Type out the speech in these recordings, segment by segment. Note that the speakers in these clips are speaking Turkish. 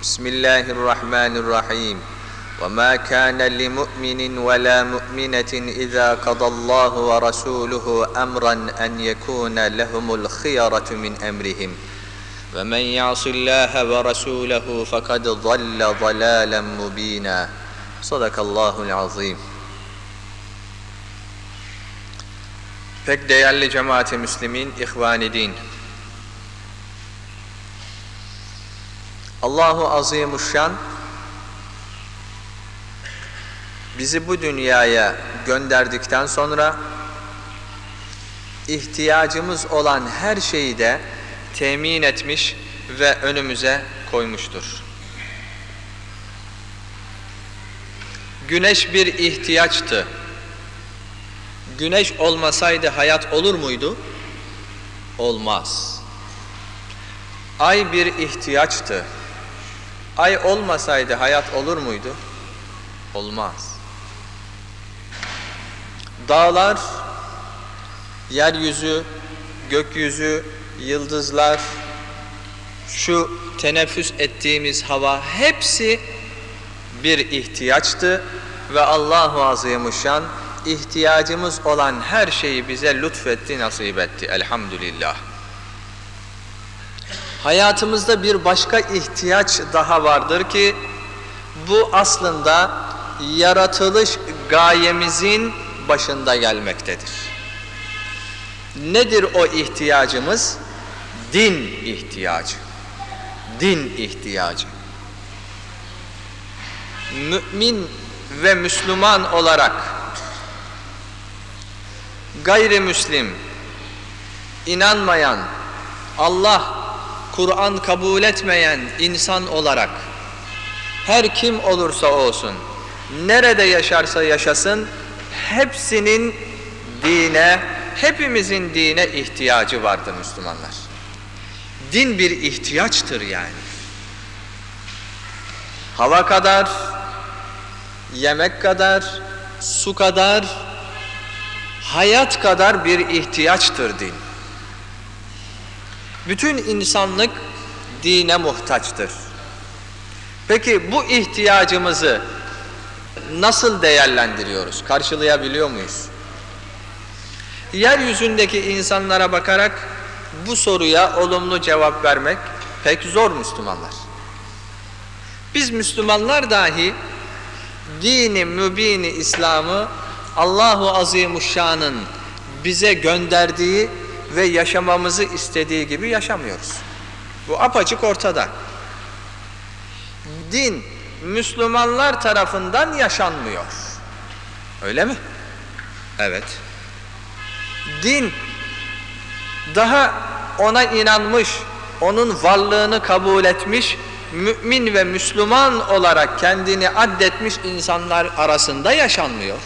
بسم الله الرحمن الرحيم. وما كان لمؤمن ولا مؤمنة إذا قضى الله ورسوله أمرا أن يكون لهم الخيرة من أمرهم. ومن يعص الله ورسوله فقد ضل ضلالا مبينا. صدق الله العظيم. Pek değerli cemaati müslimin, ihvani. Allahu Azimuşşan bizi bu dünyaya gönderdikten sonra ihtiyacımız olan her şeyi de temin etmiş ve önümüze koymuştur. Güneş bir ihtiyaçtı. Güneş olmasaydı hayat olur muydu? Olmaz. Ay bir ihtiyaçtı. Ay olmasaydı hayat olur muydu? Olmaz. Dağlar, yeryüzü, gökyüzü, yıldızlar, şu teneffüs ettiğimiz hava hepsi bir ihtiyaçtı ve Allahu Azimuşşan ihtiyacımız olan her şeyi bize lütfetti, nasip etti. Elhamdülillah. Hayatımızda bir başka ihtiyaç daha vardır ki bu aslında yaratılış gayemizin başında gelmektedir. Nedir o ihtiyacımız? Din ihtiyacı. Din ihtiyacı. Mümin ve Müslüman olarak gayrimüslim, inanmayan, Allah, Kur'an kabul etmeyen insan olarak her kim olursa olsun, nerede yaşarsa yaşasın, hepsinin dine, hepimizin dine ihtiyacı vardır Müslümanlar. Din bir ihtiyaçtır yani. Hava kadar, yemek kadar, su kadar, hayat kadar bir ihtiyaçtır din. Bütün insanlık dine muhtaçtır. Peki bu ihtiyacımızı nasıl değerlendiriyoruz? Karşılayabiliyor muyuz? Yeryüzündeki insanlara bakarak bu soruya olumlu cevap vermek pek zor Müslümanlar. Biz Müslümanlar dahi dini mübini İslam'ı Allahu Azimuşşan'ın bize gönderdiği ve yaşamamızı istediği gibi yaşamıyoruz. Bu apaçık ortada. Din Müslümanlar tarafından yaşanmıyor. Öyle mi? Evet. Din daha ona inanmış, onun varlığını kabul etmiş, mümin ve Müslüman olarak kendini addetmiş insanlar arasında yaşanmıyor.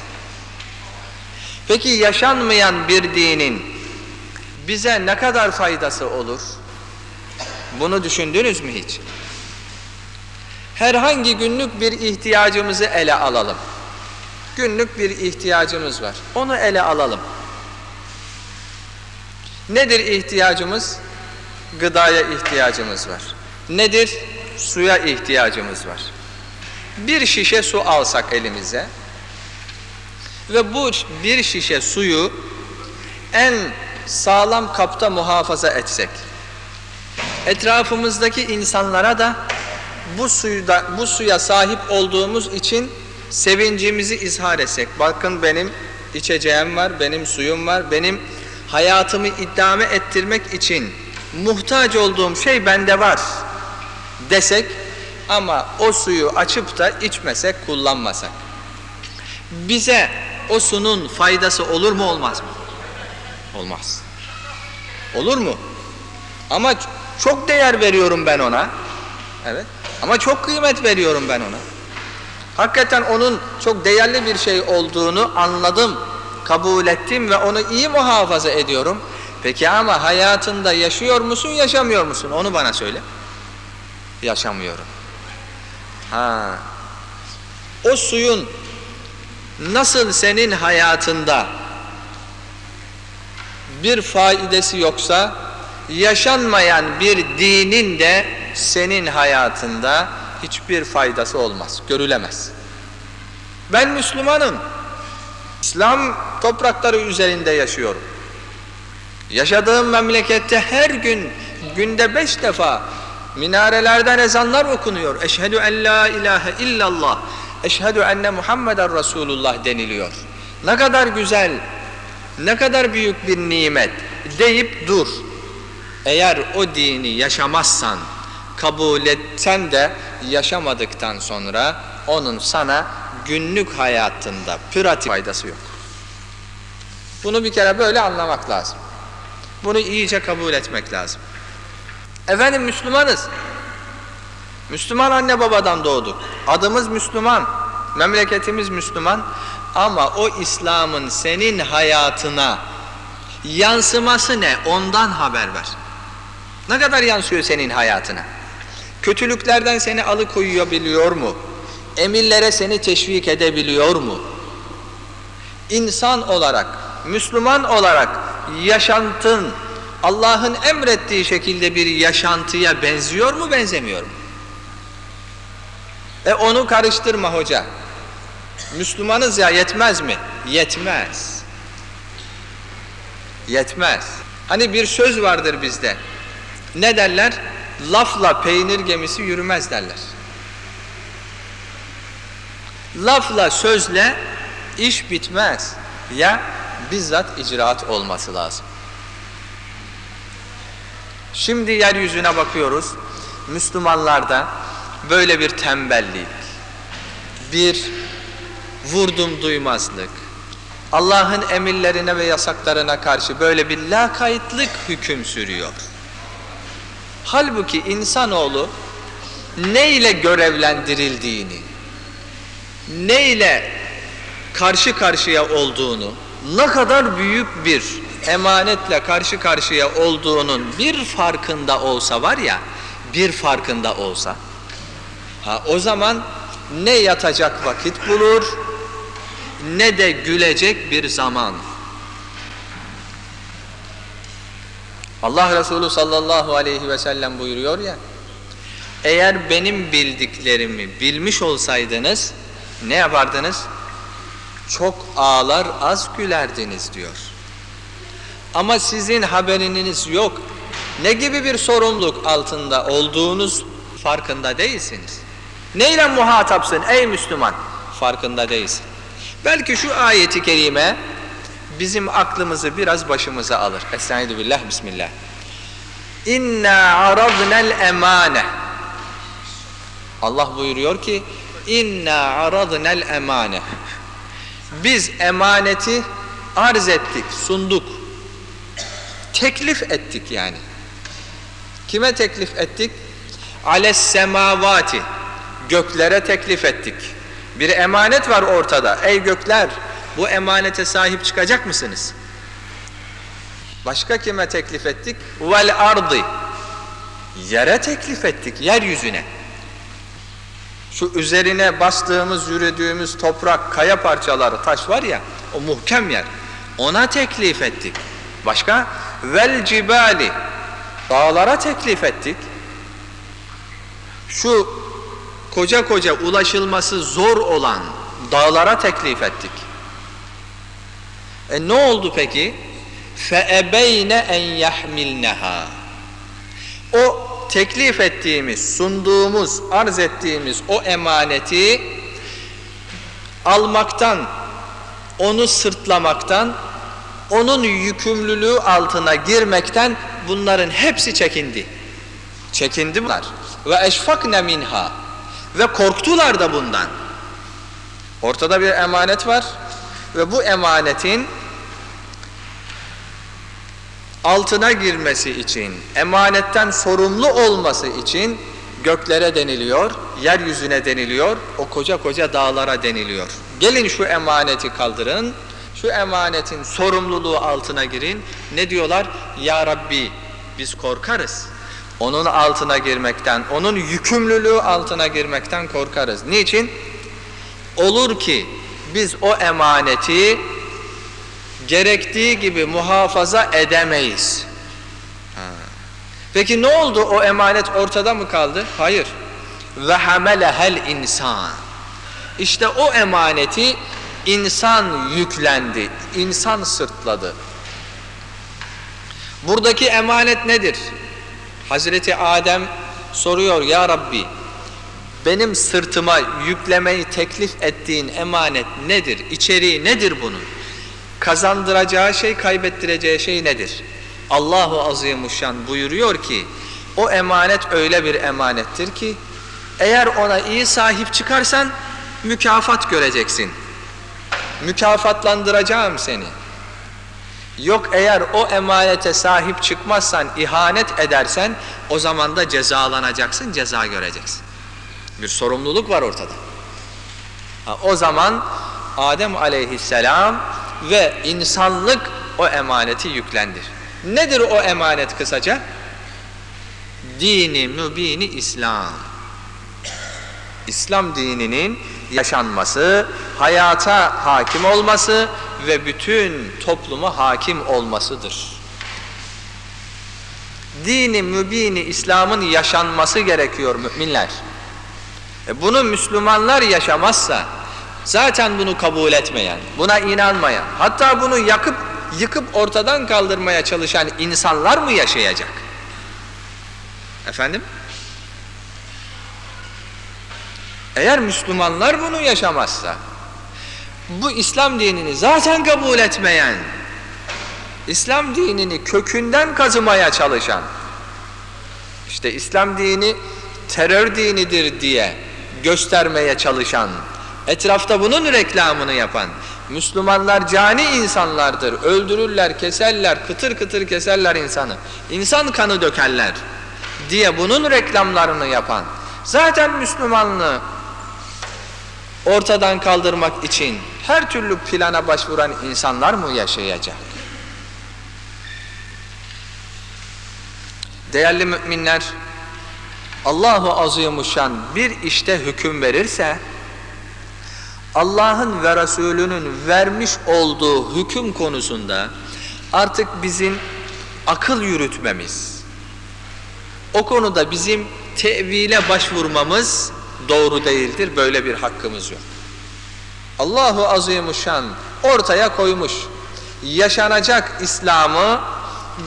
Peki yaşanmayan bir dinin bize ne kadar faydası olur? Bunu düşündünüz mü hiç? Herhangi günlük bir ihtiyacımızı ele alalım. Günlük bir ihtiyacımız var. Onu ele alalım. Nedir ihtiyacımız? Gıdaya ihtiyacımız var. Nedir? Suya ihtiyacımız var. Bir şişe su alsak elimize ve bu bir şişe suyu en sağlam kapta muhafaza etsek, etrafımızdaki insanlara da bu suyda bu suya sahip olduğumuz için sevincimizi izhar etsek. Bakın benim içeceğim var, benim suyum var, benim hayatımı idame ettirmek için muhtaç olduğum şey bende var desek ama o suyu açıp da içmesek, kullanmasak. Bize o sunun faydası olur mu olmaz mı? Olmaz. Olur mu? Ama çok değer veriyorum ben ona. Evet. Ama çok kıymet veriyorum ben ona. Hakikaten onun çok değerli bir şey olduğunu anladım, kabul ettim ve onu iyi muhafaza ediyorum. Peki ama hayatında yaşıyor musun, yaşamıyor musun? Onu bana söyle. Yaşamıyorum. Ha. O suyun nasıl senin hayatında bir faidesi yoksa yaşanmayan bir dinin de senin hayatında hiçbir faydası olmaz, görülemez. Ben Müslümanım. İslam toprakları üzerinde yaşıyorum. Yaşadığım memlekette her gün günde beş defa minarelerden ezanlar okunuyor. Eşhedü en la ilahe illallah. Eşhedü enne Muhammeden Resulullah deniliyor. Ne kadar güzel, ne kadar büyük bir nimet deyip dur. Eğer o dini yaşamazsan, kabul etsen de yaşamadıktan sonra onun sana günlük hayatında pratik faydası yok. Bunu bir kere böyle anlamak lazım. Bunu iyice kabul etmek lazım. Efendim Müslümanız. Müslüman anne babadan doğduk. Adımız Müslüman. Memleketimiz Müslüman. Ama o İslam'ın senin hayatına yansıması ne? Ondan haber ver. Ne kadar yansıyor senin hayatına? Kötülüklerden seni alıkoyabiliyor mu? Emirlere seni teşvik edebiliyor mu? İnsan olarak, Müslüman olarak yaşantın Allah'ın emrettiği şekilde bir yaşantıya benziyor mu, benzemiyor mu? E onu karıştırma hoca. Müslümanız ya yetmez mi? Yetmez. Yetmez. Hani bir söz vardır bizde. Ne derler? Lafla peynir gemisi yürümez derler. Lafla sözle iş bitmez. Ya bizzat icraat olması lazım. Şimdi yeryüzüne bakıyoruz. Müslümanlarda böyle bir tembellik, bir vurdum duymazlık, Allah'ın emirlerine ve yasaklarına karşı böyle bir lakaytlık hüküm sürüyor. Halbuki insanoğlu ne ile görevlendirildiğini, ne ile karşı karşıya olduğunu, ne kadar büyük bir emanetle karşı karşıya olduğunun bir farkında olsa var ya, bir farkında olsa, ha o zaman ne yatacak vakit bulur, ne de gülecek bir zaman. Allah Resulü sallallahu aleyhi ve sellem buyuruyor ya, eğer benim bildiklerimi bilmiş olsaydınız, ne yapardınız? Çok ağlar az gülerdiniz diyor. Ama sizin haberiniz yok. Ne gibi bir sorumluluk altında olduğunuz farkında değilsiniz. Neyle muhatapsın ey Müslüman? Farkında değilsin. Belki şu ayeti kerime bizim aklımızı biraz başımıza alır. Estaizu billah, bismillah. İnna aradnel emane. Allah buyuruyor ki inna aradnel emane. Biz emaneti arz ettik, sunduk. Teklif ettik yani. Kime teklif ettik? Ales semavati. Göklere teklif ettik. Bir emanet var ortada. Ey gökler bu emanete sahip çıkacak mısınız? Başka kime teklif ettik? Vel ardı. Yere teklif ettik, yeryüzüne. Şu üzerine bastığımız, yürüdüğümüz toprak, kaya parçaları, taş var ya, o muhkem yer. Ona teklif ettik. Başka? Vel cibali. Dağlara teklif ettik. Şu koca koca ulaşılması zor olan dağlara teklif ettik. E ne oldu peki? فَاَبَيْنَ en يَحْمِلْنَهَا O teklif ettiğimiz, sunduğumuz, arz ettiğimiz o emaneti almaktan, onu sırtlamaktan, onun yükümlülüğü altına girmekten bunların hepsi çekindi. Çekindi bunlar. Ve eşfakne minha. Ve korktular da bundan. Ortada bir emanet var ve bu emanetin altına girmesi için, emanetten sorumlu olması için göklere deniliyor, yeryüzüne deniliyor, o koca koca dağlara deniliyor. Gelin şu emaneti kaldırın, şu emanetin sorumluluğu altına girin. Ne diyorlar? Ya Rabbi biz korkarız. Onun altına girmekten, onun yükümlülüğü altına girmekten korkarız. Niçin? Olur ki biz o emaneti gerektiği gibi muhafaza edemeyiz. Peki ne oldu? O emanet ortada mı kaldı? Hayır. Ve hamelehel insan. İşte o emaneti insan yüklendi, insan sırtladı. Buradaki emanet nedir? Hazreti Adem soruyor ya Rabbi benim sırtıma yüklemeyi teklif ettiğin emanet nedir? İçeriği nedir bunun? Kazandıracağı şey, kaybettireceği şey nedir? Allahu Azimuşşan buyuruyor ki o emanet öyle bir emanettir ki eğer ona iyi sahip çıkarsan mükafat göreceksin. Mükafatlandıracağım seni. Yok eğer o emanete sahip çıkmazsan, ihanet edersen o zaman da cezalanacaksın, ceza göreceksin. Bir sorumluluk var ortada. Ha, o zaman Adem aleyhisselam ve insanlık o emaneti yüklendir. Nedir o emanet kısaca? Dini mübini İslam. İslam dininin yaşanması, hayata hakim olması ve bütün topluma hakim olmasıdır. Dini mübini İslam'ın yaşanması gerekiyor müminler. E bunu Müslümanlar yaşamazsa zaten bunu kabul etmeyen, buna inanmayan, hatta bunu yakıp yıkıp ortadan kaldırmaya çalışan insanlar mı yaşayacak? Efendim? Eğer Müslümanlar bunu yaşamazsa, bu İslam dinini zaten kabul etmeyen, İslam dinini kökünden kazımaya çalışan, işte İslam dini terör dinidir diye göstermeye çalışan, etrafta bunun reklamını yapan, Müslümanlar cani insanlardır, öldürürler, keserler, kıtır kıtır keserler insanı, insan kanı dökerler diye bunun reklamlarını yapan, zaten Müslümanlığı ortadan kaldırmak için her türlü plana başvuran insanlar mı yaşayacak? Değerli müminler, Allahu Azimuşşan bir işte hüküm verirse, Allah'ın ve Resulünün vermiş olduğu hüküm konusunda artık bizim akıl yürütmemiz, o konuda bizim tevile başvurmamız doğru değildir. Böyle bir hakkımız yok. Allahu Azimuşşan ortaya koymuş. Yaşanacak İslam'ı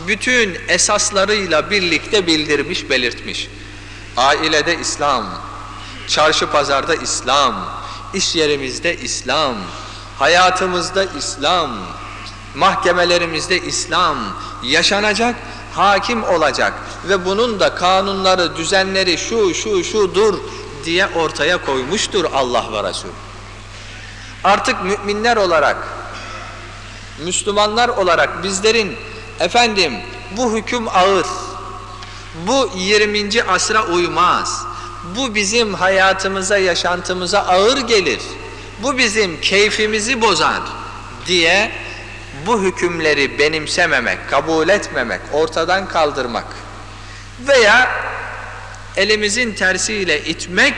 bütün esaslarıyla birlikte bildirmiş, belirtmiş. Ailede İslam, çarşı pazarda İslam, iş yerimizde İslam, hayatımızda İslam, mahkemelerimizde İslam yaşanacak, hakim olacak ve bunun da kanunları, düzenleri şu şu şudur diye ortaya koymuştur Allah ve Resul. Artık müminler olarak, Müslümanlar olarak bizlerin efendim bu hüküm ağır, bu 20. asra uymaz, bu bizim hayatımıza, yaşantımıza ağır gelir, bu bizim keyfimizi bozar diye bu hükümleri benimsememek, kabul etmemek, ortadan kaldırmak veya elimizin tersiyle itmek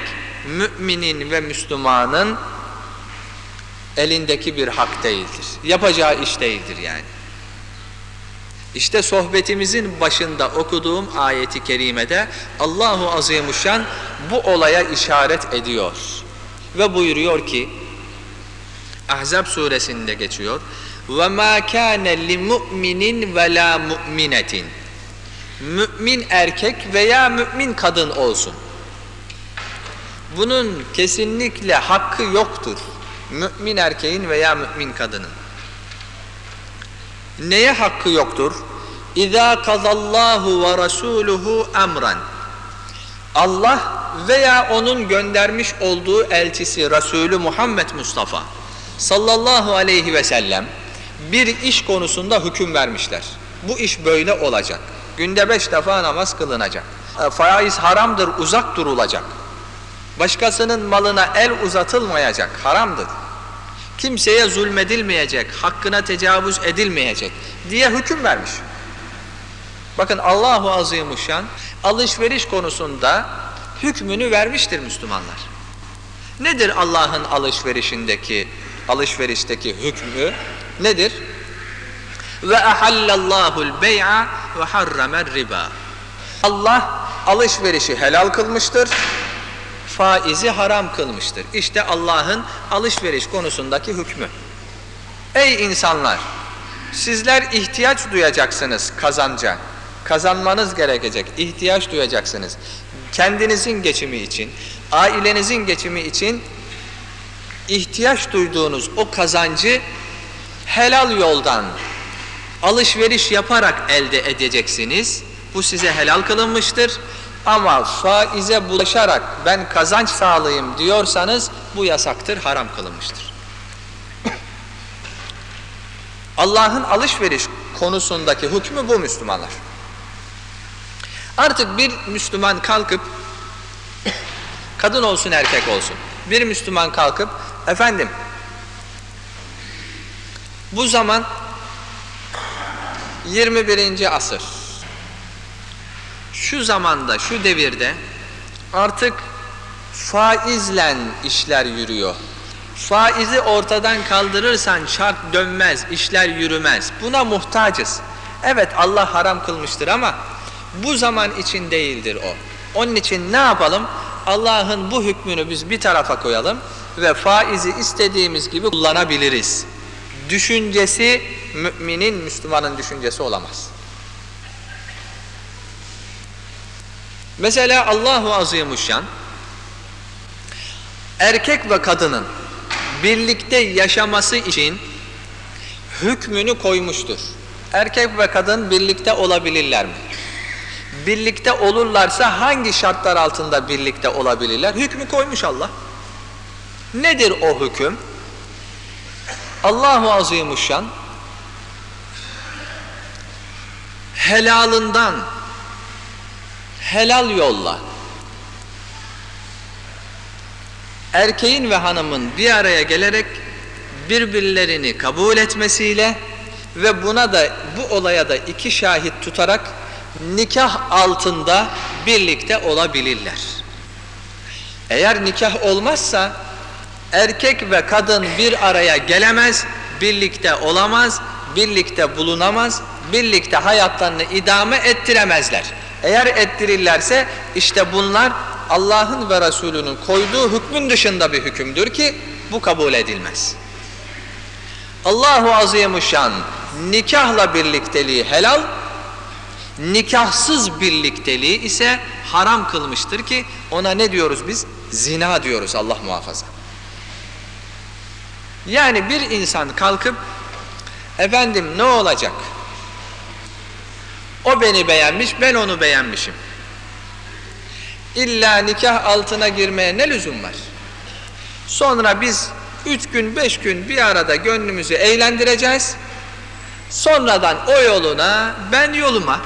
müminin ve Müslümanın elindeki bir hak değildir. Yapacağı iş değildir yani. İşte sohbetimizin başında okuduğum ayeti kerimede Allahu Azimuşşan bu olaya işaret ediyor. Ve buyuruyor ki Ahzab suresinde geçiyor. Ve ma kana li mu'minin ve la mu'minetin mümin erkek veya mümin kadın olsun. Bunun kesinlikle hakkı yoktur. Mümin erkeğin veya mümin kadının. Neye hakkı yoktur? İza kazallahu ve rasuluhu emran. Allah veya onun göndermiş olduğu elçisi Resulü Muhammed Mustafa sallallahu aleyhi ve sellem bir iş konusunda hüküm vermişler. Bu iş böyle olacak. Günde beş defa namaz kılınacak. E, Faiz haramdır, uzak durulacak. Başkasının malına el uzatılmayacak, haramdır. Kimseye zulmedilmeyecek, hakkına tecavüz edilmeyecek diye hüküm vermiş. Bakın Allahu Azimuşşan alışveriş konusunda hükmünü vermiştir Müslümanlar. Nedir Allah'ın alışverişindeki alışverişteki hükmü? Nedir? Ve ahallallahu'l bey'a ve harramer riba. Allah alışverişi helal kılmıştır. Faizi haram kılmıştır. İşte Allah'ın alışveriş konusundaki hükmü. Ey insanlar! Sizler ihtiyaç duyacaksınız kazanca. Kazanmanız gerekecek. ihtiyaç duyacaksınız. Kendinizin geçimi için, ailenizin geçimi için ihtiyaç duyduğunuz o kazancı helal yoldan alışveriş yaparak elde edeceksiniz. Bu size helal kılınmıştır. Ama faize bulaşarak ben kazanç sağlayayım diyorsanız bu yasaktır, haram kılınmıştır. Allah'ın alışveriş konusundaki hükmü bu Müslümanlar. Artık bir Müslüman kalkıp kadın olsun erkek olsun bir Müslüman kalkıp efendim bu zaman 21. asır şu zamanda şu devirde artık faizle işler yürüyor. Faizi ortadan kaldırırsan çark dönmez, işler yürümez. Buna muhtacız. Evet Allah haram kılmıştır ama bu zaman için değildir o. Onun için ne yapalım? Allah'ın bu hükmünü biz bir tarafa koyalım ve faizi istediğimiz gibi kullanabiliriz. Düşüncesi müminin, Müslümanın düşüncesi olamaz. Mesela Allahu Azimuşşan erkek ve kadının birlikte yaşaması için hükmünü koymuştur. Erkek ve kadın birlikte olabilirler mi? Birlikte olurlarsa hangi şartlar altında birlikte olabilirler? Hükmü koymuş Allah. Nedir o hüküm? Allahu Azimuşşan helalından helal yolla erkeğin ve hanımın bir araya gelerek birbirlerini kabul etmesiyle ve buna da bu olaya da iki şahit tutarak nikah altında birlikte olabilirler. Eğer nikah olmazsa erkek ve kadın bir araya gelemez, birlikte olamaz, birlikte bulunamaz, birlikte hayatlarını idame ettiremezler. Eğer ettirirlerse işte bunlar Allah'ın ve Resulünün koyduğu hükmün dışında bir hükümdür ki bu kabul edilmez. Allahu Azimuşşan nikahla birlikteliği helal, nikahsız birlikteliği ise haram kılmıştır ki ona ne diyoruz biz? Zina diyoruz Allah muhafaza. Yani bir insan kalkıp efendim ne olacak? O beni beğenmiş, ben onu beğenmişim. İlla nikah altına girmeye ne lüzum var? Sonra biz üç gün, beş gün bir arada gönlümüzü eğlendireceğiz. Sonradan o yoluna, ben yoluma.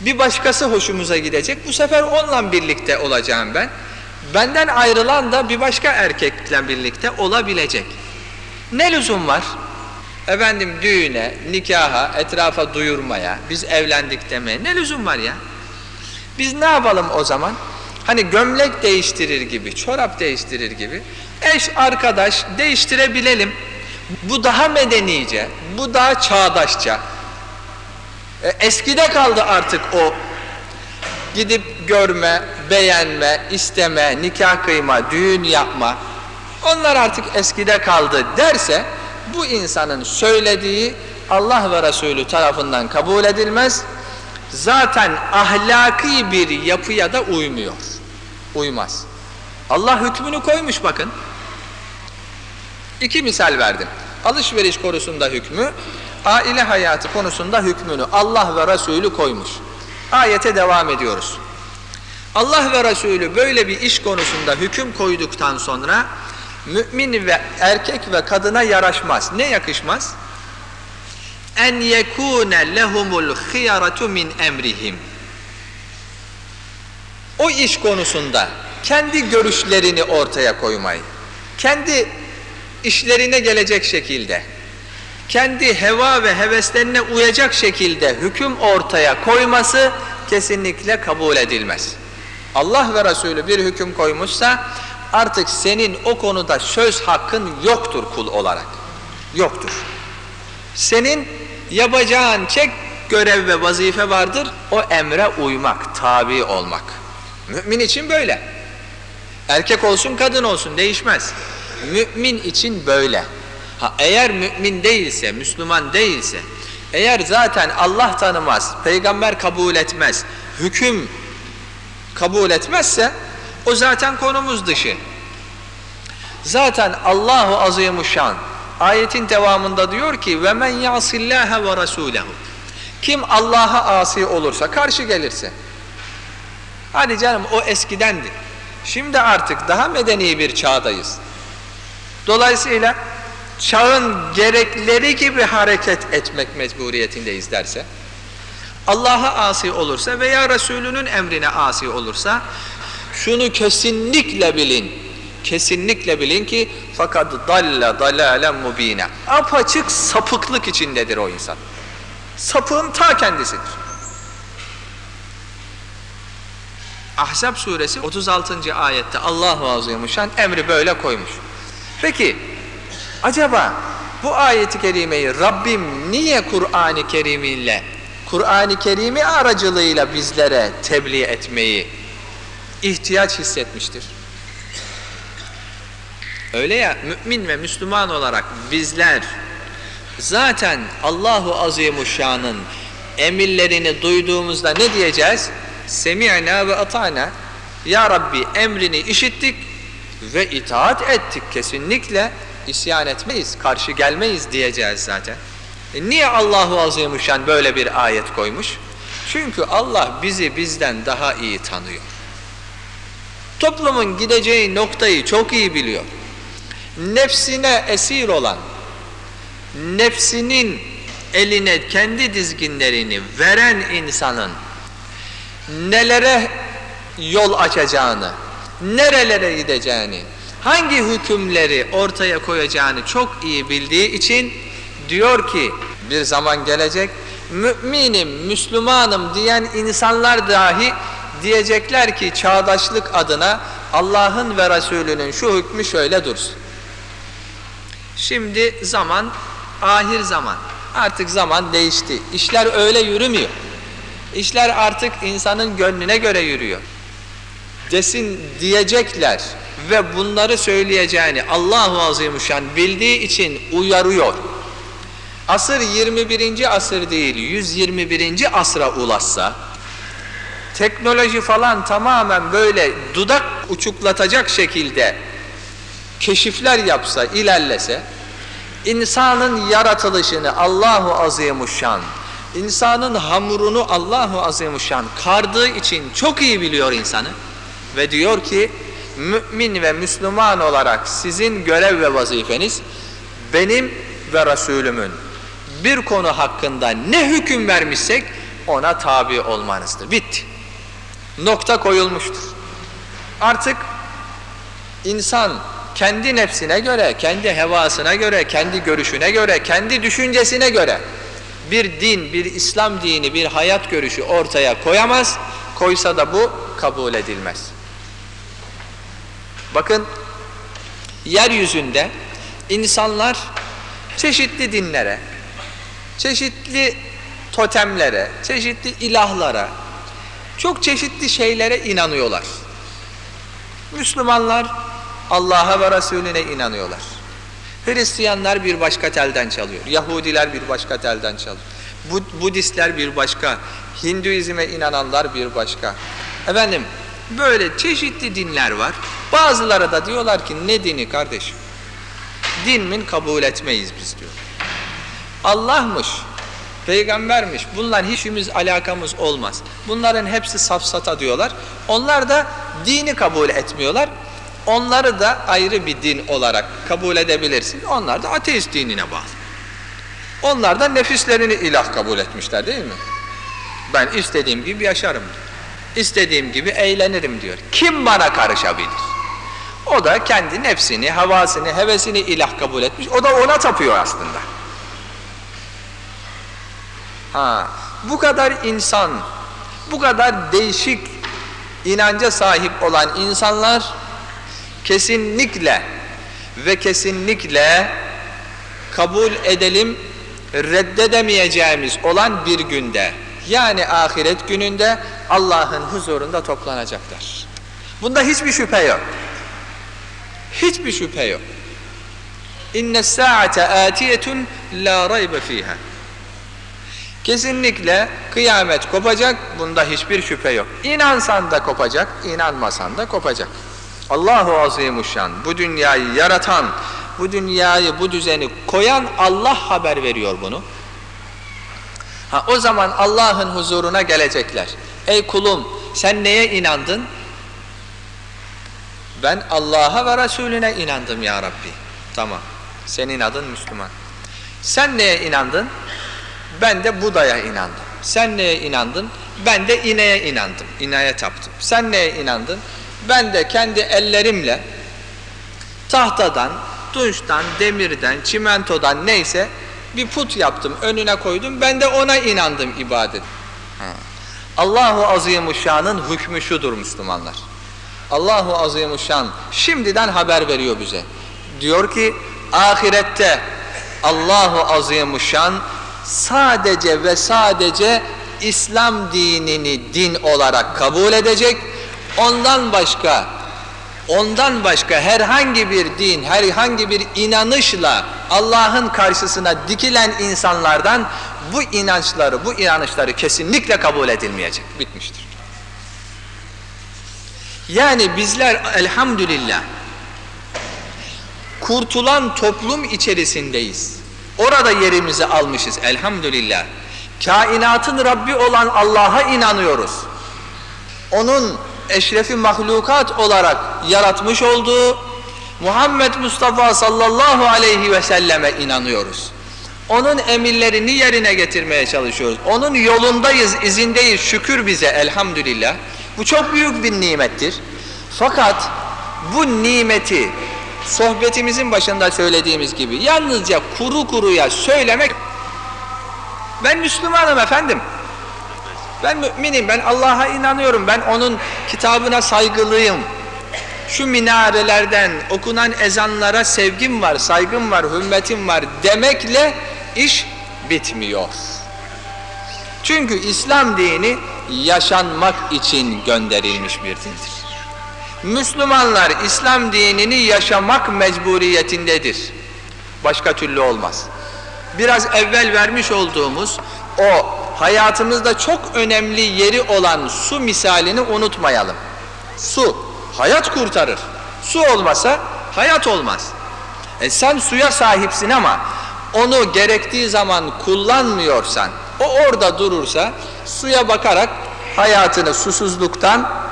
Bir başkası hoşumuza gidecek. Bu sefer onunla birlikte olacağım ben. Benden ayrılan da bir başka erkekle birlikte olabilecek. Ne lüzum var? Efendim düğüne, nikaha, etrafa duyurmaya, biz evlendik demeye ne lüzum var ya? Biz ne yapalım o zaman? Hani gömlek değiştirir gibi, çorap değiştirir gibi eş arkadaş değiştirebilelim. Bu daha medenice, bu daha çağdaşça. E, eskide kaldı artık o gidip görme, beğenme, isteme, nikah kıyma, düğün yapma. Onlar artık eskide kaldı derse bu insanın söylediği Allah ve Resulü tarafından kabul edilmez. zaten ahlaki bir yapıya da uymuyor. Uymaz. Allah hükmünü koymuş bakın. İki misal verdim. Alışveriş konusunda hükmü, aile hayatı konusunda hükmünü Allah ve Resulü koymuş. Ayete devam ediyoruz. Allah ve Resulü böyle bir iş konusunda hüküm koyduktan sonra mümin ve erkek ve kadına yaraşmaz. Ne yakışmaz? En yekune lehumul khiyaratu min emrihim. O iş konusunda kendi görüşlerini ortaya koymayı, kendi işlerine gelecek şekilde, kendi heva ve heveslerine uyacak şekilde hüküm ortaya koyması kesinlikle kabul edilmez. Allah ve Resulü bir hüküm koymuşsa artık senin o konuda söz hakkın yoktur kul olarak. Yoktur. Senin yapacağın çek görev ve vazife vardır. O emre uymak, tabi olmak. Mümin için böyle. Erkek olsun kadın olsun değişmez. Mümin için böyle. Ha, eğer mümin değilse, Müslüman değilse, eğer zaten Allah tanımaz, peygamber kabul etmez, hüküm kabul etmezse o zaten konumuz dışı. Zaten Allahu Azimuşşan ayetin devamında diyor ki ve men yasillaha ve rasulehu. Kim Allah'a asi olursa, karşı gelirse. Hadi canım o eskidendi. Şimdi artık daha medeni bir çağdayız. Dolayısıyla çağın gerekleri gibi hareket etmek mecburiyetindeyiz derse, Allah'a asi olursa veya Resulünün emrine asi olursa, şunu kesinlikle bilin, kesinlikle bilin ki fakat dalle dalalen mubine. Apaçık sapıklık içindedir o insan. Sapığın ta kendisidir. Ahzab suresi 36. ayette Allahu Azimuşşan emri böyle koymuş. Peki acaba bu ayeti kerimeyi Rabbim niye Kur'an-ı Kerim ile Kur'an-ı Kerim'i aracılığıyla bizlere tebliğ etmeyi ihtiyaç hissetmiştir? Öyle ya mümin ve Müslüman olarak bizler zaten Allahu Azimuşşan'ın emirlerini duyduğumuzda ne diyeceğiz? Semi'na ve ata'na. Ya Rabbi emrini işittik ve itaat ettik kesinlikle. isyan etmeyiz, karşı gelmeyiz diyeceğiz zaten. E niye Allahu Azimuşşan böyle bir ayet koymuş? Çünkü Allah bizi bizden daha iyi tanıyor. Toplumun gideceği noktayı çok iyi biliyor. Nefsine esir olan, nefsinin eline kendi dizginlerini veren insanın nelere yol açacağını, nerelere gideceğini, hangi hükümleri ortaya koyacağını çok iyi bildiği için diyor ki bir zaman gelecek müminim, Müslümanım diyen insanlar dahi diyecekler ki çağdaşlık adına Allah'ın ve Resulünün şu hükmü şöyle dursun. Şimdi zaman ahir zaman. Artık zaman değişti. İşler öyle yürümüyor. İşler artık insanın gönlüne göre yürüyor. Desin diyecekler ve bunları söyleyeceğini Allahu Azimuşşan bildiği için uyarıyor. Asır 21. asır değil 121. asra ulaşsa teknoloji falan tamamen böyle dudak uçuklatacak şekilde keşifler yapsa, ilerlese insanın yaratılışını Allahu Azimuşşan insanın hamurunu Allahu Azimuşşan kardığı için çok iyi biliyor insanı ve diyor ki mümin ve Müslüman olarak sizin görev ve vazifeniz benim ve Resulümün bir konu hakkında ne hüküm vermişsek ona tabi olmanızdır. Bitti. Nokta koyulmuştur. Artık insan kendi nefsine göre, kendi hevasına göre, kendi görüşüne göre, kendi düşüncesine göre bir din, bir İslam dini, bir hayat görüşü ortaya koyamaz. Koysa da bu kabul edilmez. Bakın yeryüzünde insanlar çeşitli dinlere, çeşitli totemlere, çeşitli ilahlara, çok çeşitli şeylere inanıyorlar. Müslümanlar Allah'a ve Resulüne inanıyorlar. Hristiyanlar bir başka telden çalıyor. Yahudiler bir başka telden çalıyor. Bud- Budistler bir başka, Hinduizme inananlar bir başka. Efendim böyle çeşitli dinler var. Bazıları da diyorlar ki ne dini kardeşim? Din min kabul etmeyiz biz diyor. Allah'mış, peygambermiş. Bunların hiçimiz alakamız olmaz. Bunların hepsi safsata diyorlar. Onlar da dini kabul etmiyorlar. Onları da ayrı bir din olarak kabul edebilirsin. Onlar da ateist dinine bağlı. Onlar da nefislerini ilah kabul etmişler değil mi? Ben istediğim gibi yaşarım. İstediğim gibi eğlenirim diyor. Kim bana karışabilir? O da kendi nefsini, havasını, hevesini ilah kabul etmiş. O da ona tapıyor aslında. Ha, bu kadar insan, bu kadar değişik inanca sahip olan insanlar kesinlikle ve kesinlikle kabul edelim reddedemeyeceğimiz olan bir günde yani ahiret gününde Allah'ın huzurunda toplanacaklar. Bunda hiçbir şüphe yok. Hiçbir şüphe yok. İnne saate atiyetun la raybe fiha. Kesinlikle kıyamet kopacak. Bunda hiçbir şüphe yok. İnansan da kopacak, inanmasan da kopacak. Allahu Azimuşşan bu dünyayı yaratan, bu dünyayı, bu düzeni koyan Allah haber veriyor bunu. Ha, o zaman Allah'ın huzuruna gelecekler. Ey kulum sen neye inandın? Ben Allah'a ve Resulüne inandım ya Rabbi. Tamam. Senin adın Müslüman. Sen neye inandın? Ben de Buda'ya inandım. Sen neye inandın? Ben de ineğe inandım. İneğe taptım. Sen neye inandın? Ben de kendi ellerimle tahtadan, tunçtan, demirden, çimentodan neyse bir put yaptım, önüne koydum. Ben de ona inandım ibadet. Allahu Azimuşşan'ın hükmü şudur Müslümanlar. Allahu Azimuşşan şimdiden haber veriyor bize. Diyor ki ahirette Allahu Azimuşşan sadece ve sadece İslam dinini din olarak kabul edecek. Ondan başka ondan başka herhangi bir din, herhangi bir inanışla Allah'ın karşısına dikilen insanlardan bu inançları, bu inanışları kesinlikle kabul edilmeyecek. Bitmiştir. Yani bizler elhamdülillah kurtulan toplum içerisindeyiz. Orada yerimizi almışız elhamdülillah. Kainatın Rabbi olan Allah'a inanıyoruz. Onun eşrefi mahlukat olarak yaratmış olduğu Muhammed Mustafa sallallahu aleyhi ve selleme inanıyoruz. Onun emirlerini yerine getirmeye çalışıyoruz. Onun yolundayız, izindeyiz. Şükür bize elhamdülillah. Bu çok büyük bir nimettir. Fakat bu nimeti sohbetimizin başında söylediğimiz gibi yalnızca kuru kuruya söylemek ben Müslümanım efendim. Ben müminim, ben Allah'a inanıyorum, ben onun kitabına saygılıyım. Şu minarelerden okunan ezanlara sevgim var, saygım var, hürmetim var demekle iş bitmiyor. Çünkü İslam dini yaşanmak için gönderilmiş bir dindir. Müslümanlar İslam dinini yaşamak mecburiyetindedir. Başka türlü olmaz. Biraz evvel vermiş olduğumuz o hayatımızda çok önemli yeri olan su misalini unutmayalım. Su hayat kurtarır. Su olmasa hayat olmaz. E sen suya sahipsin ama onu gerektiği zaman kullanmıyorsan, o orada durursa suya bakarak hayatını susuzluktan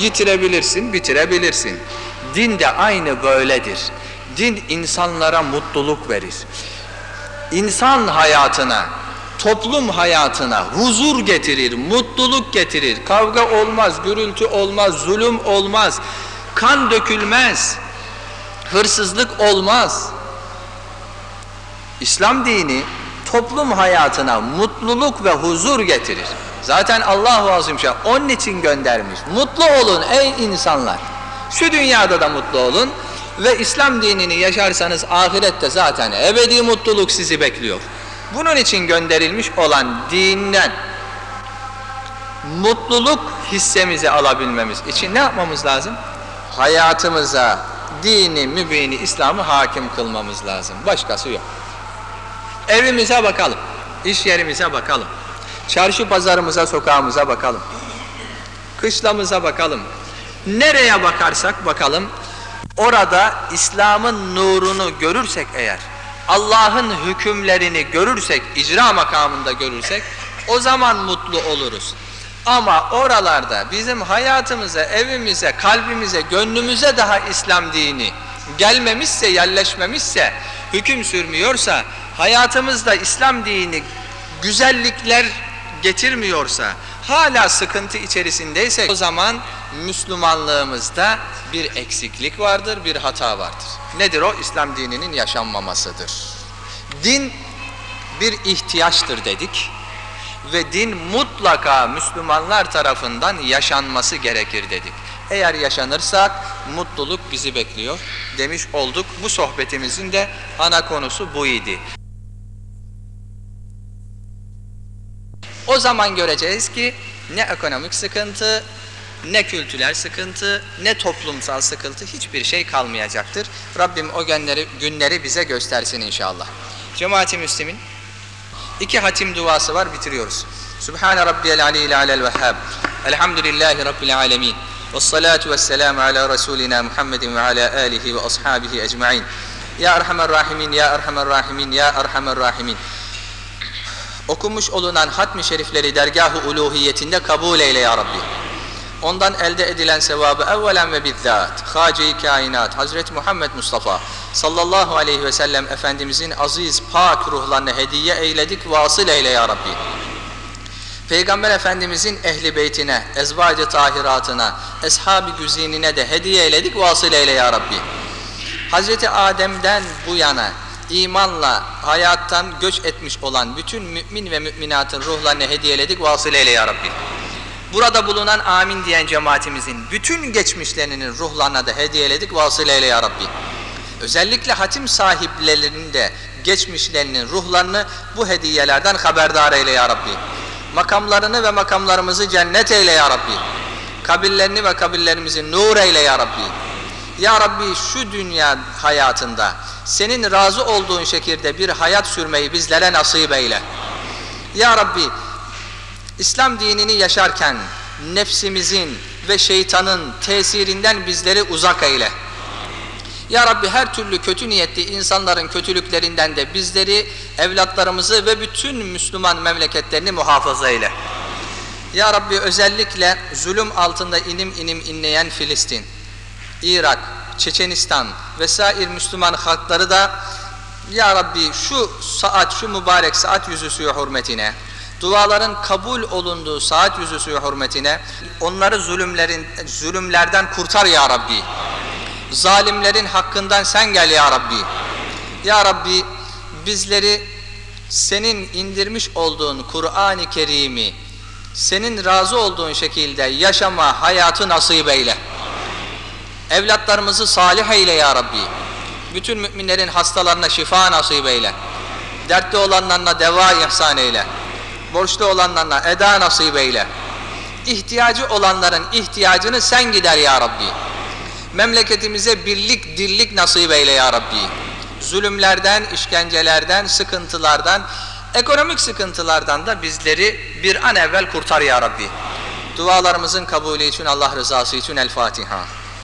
yitirebilirsin, bitirebilirsin. Din de aynı böyledir. Din insanlara mutluluk verir. İnsan hayatına, toplum hayatına huzur getirir, mutluluk getirir. Kavga olmaz, gürültü olmaz, zulüm olmaz, kan dökülmez, hırsızlık olmaz. İslam dini toplum hayatına mutluluk ve huzur getirir. Zaten Allahu Azimşah onun için göndermiş. Mutlu olun ey insanlar. Şu dünyada da mutlu olun ve İslam dinini yaşarsanız ahirette zaten ebedi mutluluk sizi bekliyor. Bunun için gönderilmiş olan dinden mutluluk hissemizi alabilmemiz için ne yapmamız lazım? Hayatımıza dini, mübini, İslam'ı hakim kılmamız lazım. Başkası yok. Evimize bakalım. iş yerimize bakalım. Çarşı pazarımıza, sokağımıza bakalım. Kışlamıza bakalım. Nereye bakarsak bakalım, orada İslam'ın nurunu görürsek eğer, Allah'ın hükümlerini görürsek, icra makamında görürsek, o zaman mutlu oluruz. Ama oralarda bizim hayatımıza, evimize, kalbimize, gönlümüze daha İslam dini gelmemişse, yerleşmemişse, hüküm sürmüyorsa, hayatımızda İslam dini güzellikler getirmiyorsa, hala sıkıntı içerisindeyse o zaman Müslümanlığımızda bir eksiklik vardır, bir hata vardır. Nedir o? İslam dininin yaşanmamasıdır. Din bir ihtiyaçtır dedik ve din mutlaka Müslümanlar tarafından yaşanması gerekir dedik. Eğer yaşanırsak mutluluk bizi bekliyor demiş olduk. Bu sohbetimizin de ana konusu bu idi. O zaman göreceğiz ki ne ekonomik sıkıntı, ne kültürel sıkıntı, ne toplumsal sıkıntı hiçbir şey kalmayacaktır. Rabbim o günleri, günleri bize göstersin inşallah. Cemaati Müslümin iki hatim duası var bitiriyoruz. Sübhane Rabbiyel Aliyyil Alel Vehhab. Elhamdülillahi Rabbil Alemin. Ve salatu ve selamu ala Resulina Muhammedin ve ala alihi ve ashabihi ecma'in. Ya Erhamer Rahimin, Ya Erhamer okunmuş olunan hatmi şerifleri dergah-ı uluhiyetinde kabul eyle ya Rabbi. Ondan elde edilen sevabı evvelen ve bizzat Hace-i Kainat Hazreti Muhammed Mustafa sallallahu aleyhi ve sellem Efendimizin aziz pak ruhlarına hediye eyledik vasıl eyle ya Rabbi. Peygamber Efendimizin ehli beytine, ezvacı tahiratına, eshab-ı güzinine de hediye eyledik vasıl eyle ya Rabbi. Hazreti Adem'den bu yana imanla hayattan göç etmiş olan bütün mümin ve müminatın ruhlarını hediyeledik vasıl eyle ya Rabbi. Burada bulunan amin diyen cemaatimizin bütün geçmişlerinin ruhlarına da hediyeledik vasıl eyle ya Rabbi. Özellikle hatim sahiplerinin de geçmişlerinin ruhlarını bu hediyelerden haberdar eyle ya Rabbi. Makamlarını ve makamlarımızı cennet eyle ya Rabbi. Kabirlerini ve kabirlerimizi nur eyle ya Rabbi. Ya Rabbi şu dünya hayatında senin razı olduğun şekilde bir hayat sürmeyi bizlere nasip eyle. Ya Rabbi İslam dinini yaşarken nefsimizin ve şeytanın tesirinden bizleri uzak eyle. Ya Rabbi her türlü kötü niyetli insanların kötülüklerinden de bizleri, evlatlarımızı ve bütün Müslüman memleketlerini muhafaza eyle. Ya Rabbi özellikle zulüm altında inim inim inleyen Filistin, Irak, Çeçenistan vesaire Müslüman halkları da Ya Rabbi şu saat, şu mübarek saat yüzü hürmetine, duaların kabul olunduğu saat yüzü hürmetine onları zulümlerin zulümlerden kurtar ya Rabbi. Zalimlerin hakkından sen gel ya Rabbi. Ya Rabbi bizleri senin indirmiş olduğun Kur'an-ı Kerim'i senin razı olduğun şekilde yaşama hayatı nasip eyle. Evlatlarımızı salih eyle ya Rabbi. Bütün müminlerin hastalarına şifa nasip eyle. Dertli olanlarına deva ihsan eyle. Borçlu olanlarına eda nasip eyle. İhtiyacı olanların ihtiyacını sen gider ya Rabbi. Memleketimize birlik, dirlik nasip eyle ya Rabbi. Zulümlerden, işkencelerden, sıkıntılardan, ekonomik sıkıntılardan da bizleri bir an evvel kurtar ya Rabbi. Dualarımızın kabulü için Allah rızası için El Fatiha.